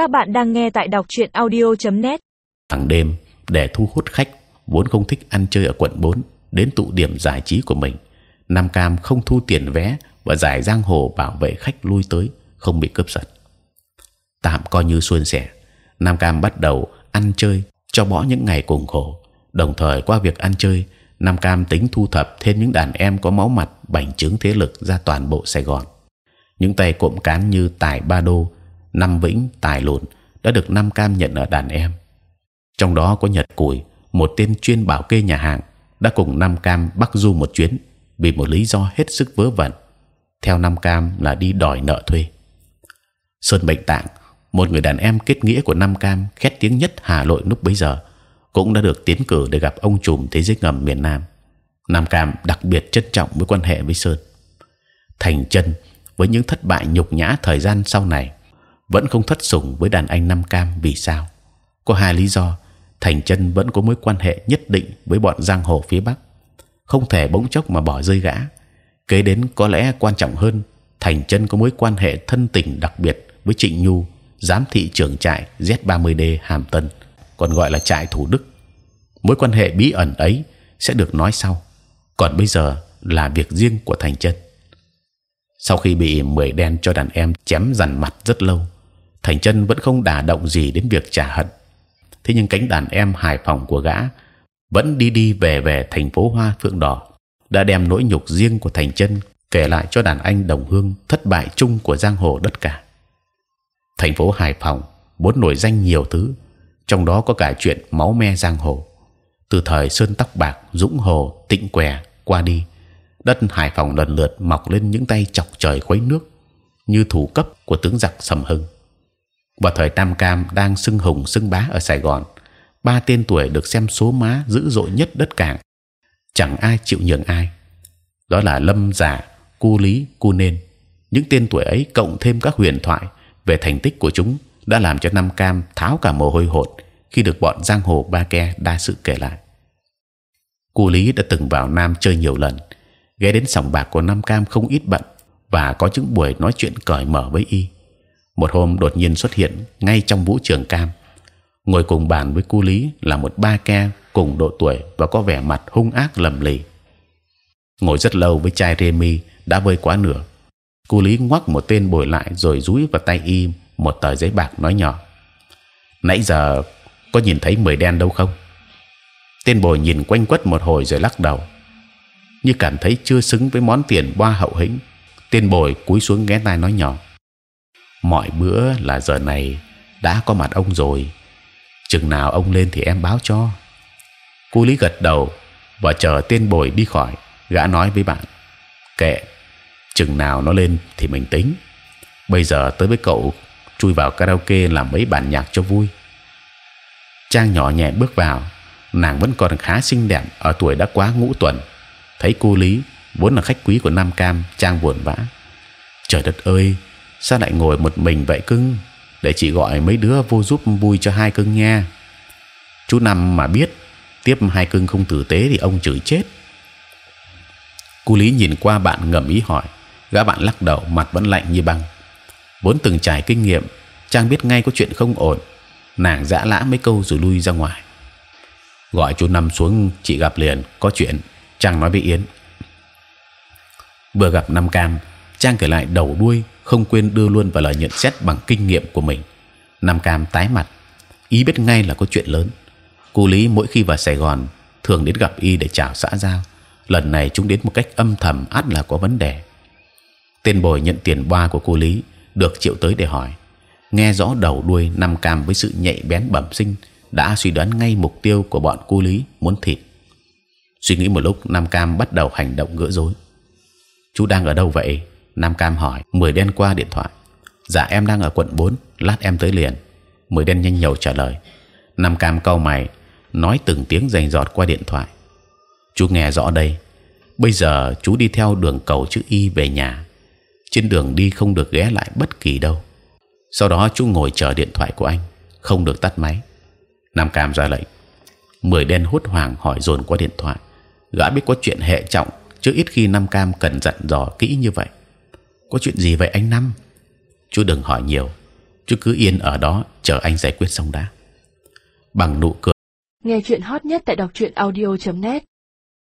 Các bạn đang nghe tại đọc truyện audio.net. hàng đêm để thu hút khách vốn không thích ăn chơi ở quận 4 đến tụ điểm giải trí của mình. Nam Cam không thu tiền vé và giải giang hồ bảo vệ khách lui tới không bị cướp giật. Tạm coi như xuân sẻ. Nam Cam bắt đầu ăn chơi cho bỏ những ngày cùng khổ. Đồng thời qua việc ăn chơi, Nam Cam tính thu thập thêm những đàn em có máu mặt bành trướng thế lực ra toàn bộ Sài Gòn. Những tay cộm cán như Tài Ba Đô, Năm Vĩnh, Tài Lùn đã được Nam Cam nhận ở đàn em. Trong đó có Nhật Cùi, một tên chuyên bảo kê nhà hàng, đã cùng Nam Cam bắc du một chuyến vì một lý do hết sức vớ vẩn. Theo Nam Cam là đi đòi nợ thuê. Sơn Bệnh Tạng, một người đàn em kết nghĩa của Nam Cam, khét tiếng nhất Hà Nội lúc bấy giờ, cũng đã được tiến cử để gặp ông trùm thế giới ngầm miền Nam. Nam Cam đặc biệt trân trọng mối quan hệ với Sơn. Thành chân với những thất bại nhục nhã thời gian sau này vẫn không thất sủng với đàn anh Nam Cam vì sao? Có hai lý do. Thành chân vẫn có mối quan hệ nhất định với bọn giang hồ phía Bắc, không thể bỗng chốc mà bỏ rơi gã. Kế đến có lẽ quan trọng hơn, Thành chân có mối quan hệ thân tình đặc biệt với Trịnh Nhu, giám thị trưởng trại Z30D Hàm Tân, còn gọi là trại Thủ Đức. Mối quan hệ bí ẩn ấy sẽ được nói sau. Còn bây giờ là việc riêng của Thành chân. Sau khi bị mười đen cho đàn em chém dằn mặt rất lâu, Thành chân vẫn không đả động gì đến việc trả hận. Thế nhưng cánh đàn em Hải Phòng của gã vẫn đi đi về về thành phố Hoa Phượng Đỏ đã đem nỗi nhục riêng của Thành chân kể lại cho đàn anh đồng hương thất bại chung của giang hồ đất cả. Thành phố Hải Phòng muốn nổi danh nhiều thứ, trong đó có cả chuyện máu me giang hồ. Từ thời sơn tóc bạc, dũng hồ, tịnh què qua đi, đất Hải Phòng lần lượt mọc lên những tay chọc trời khuấy nước như thủ cấp của tướng giặc sầm hưng. Vào thời Tam Cam đang sưng hùng sưng bá ở Sài Gòn, ba tên tuổi được xem số má dữ dội nhất đất cảng, chẳng ai chịu nhường ai. Đó là Lâm Giả, Cu Lý, Cu Nên. Những tên tuổi ấy cộng thêm các huyền thoại về thành tích của chúng đã làm cho Nam Cam tháo cả mồ hôi hột khi được bọn giang hồ ba ke đa sự kể lại. Cu Lý đã từng vào Nam chơi nhiều lần, ghé đến sòng bạc của Nam Cam không ít bận và có những buổi nói chuyện cởi mở với y. Một hôm đột nhiên xuất hiện ngay trong vũ trường Cam, ngồi cùng bàn với Cu Lý là một ba ke cùng độ tuổi và có vẻ mặt hung ác lầm lì. Ngồi rất lâu với chai remi đã vơi quá nửa. Cu Lý ngoắc một tên bồi lại rồi dúi vào tay y một tờ giấy bạc nói nhỏ: nãy giờ có nhìn thấy mười đen đâu không? Tên bồi nhìn quanh quất một hồi rồi lắc đầu, như cảm thấy chưa xứng với món tiền ba hậu hĩnh. Tên bồi cúi xuống ghé tai nói nhỏ: mọi bữa là giờ này đã có mặt ông rồi. Chừng nào ông lên thì em báo cho. Cô lý gật đầu và chờ tên bồi đi khỏi. Gã nói với bạn: kệ, chừng nào nó lên thì mình tính. Bây giờ tới với cậu chui vào karaoke làm mấy bản nhạc cho vui. Trang nhỏ nhẹ bước vào, nàng vẫn còn khá xinh đẹp ở tuổi đã quá ngũ tuần. Thấy cô lý vốn là khách quý của Nam Cam, Trang buồn vã. Trời đất ơi, sao lại ngồi một mình vậy cưng? Để chị gọi mấy đứa vô giúp vui cho hai cưng nha. Chú Năm mà biết tiếp hai cưng không tử tế thì ông chửi chết. Cô lý nhìn qua bạn ngầm ý hỏi, gã bạn lắc đầu, mặt vẫn lạnh như băng vốn từng trải kinh nghiệm, Trang biết ngay có chuyện không ổn. Nàng dã lã mấy câu rồi lui ra ngoài. Gọi chú Năm xuống, chị gặp liền. Có chuyện. Trang nói với Yến. Vừa gặp Năm Cam, Trang kể lại đầu đuôi, không quên đưa luôn vào lời nhận xét bằng kinh nghiệm của mình. Nam Cam tái mặt, ý biết ngay là có chuyện lớn. Cô Lý mỗi khi vào Sài Gòn thường đến gặp y để chào xã giao. Lần này chúng đến một cách âm thầm, át là có vấn đề. Tên bồi nhận tiền boa của cô Lý được triệu tới để hỏi nghe rõ đầu đuôi Nam cam với sự nhạy bén bẩm sinh đã suy đoán ngay mục tiêu của bọn cô lý muốn thịt suy nghĩ một lúc nam cam bắt đầu hành động gỡ rối chú đang ở đâu vậy nam cam hỏi mười đen qua điện thoại dạ em đang ở quận 4 lát em tới liền mười đen nhanh nhẩu trả lời nam cam cau mày nói từng tiếng rành rọt qua điện thoại chú nghe rõ đây bây giờ chú đi theo đường cầu chữ y về nhà trên đường đi không được ghé lại bất kỳ đâu. Sau đó chú ngồi chờ điện thoại của anh, không được tắt máy. Nam Cam ra lệnh. Mười đen hốt hoảng hỏi dồn qua điện thoại. Gã biết có chuyện hệ trọng, chứ ít khi Nam Cam cần dặn dò kỹ như vậy. Có chuyện gì vậy anh Năm? Chú đừng hỏi nhiều. chú cứ yên ở đó, chờ anh giải quyết xong đã bằng nụ cười nghe chuyện hot nhất tại đọc truyện audio .net